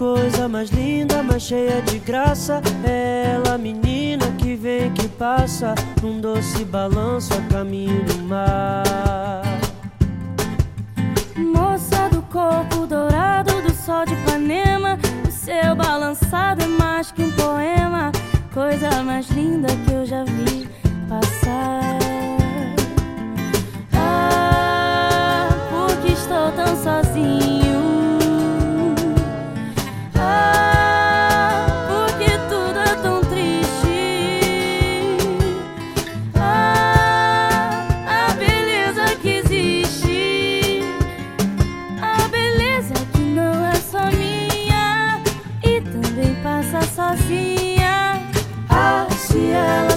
coisa mais linda, mais cheia de graça. É ela, menina que vem, que passa, num doce balanço a caminho do mar. Moça do corpo dourado do sol de Ipanema, o seu balançado é mais que um poema, coisa mais linda que eu já vi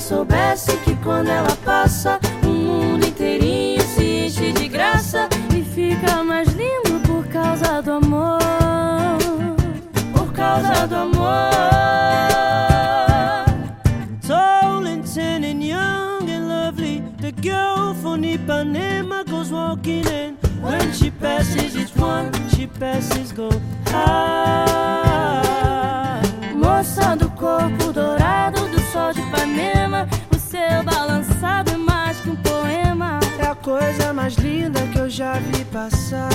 soubesse que quando ela passa, o mundo inteirinho se enche de graça. E fica mais lindo por causa do amor. Por causa do amor. And tan and young and lovely, the girl from Ipanema goes walking in. When she passes each one, she passes go high. Moça do já vi passar.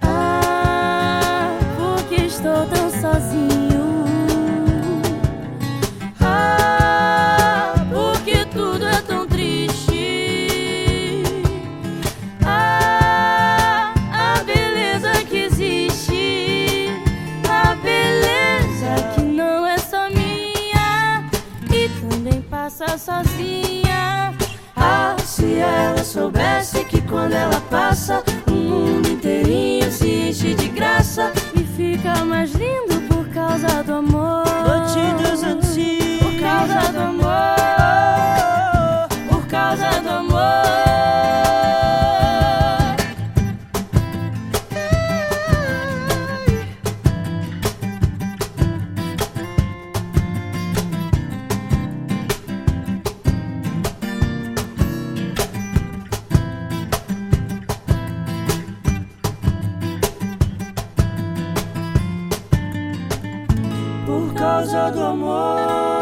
Ah, porque estou tão sozinho. Ah, porque tudo é tão triste. Ah, a beleza que existe. A beleza que não é só minha e também passa sozinha. Ela soubesse que quando ela passa, causa do amor.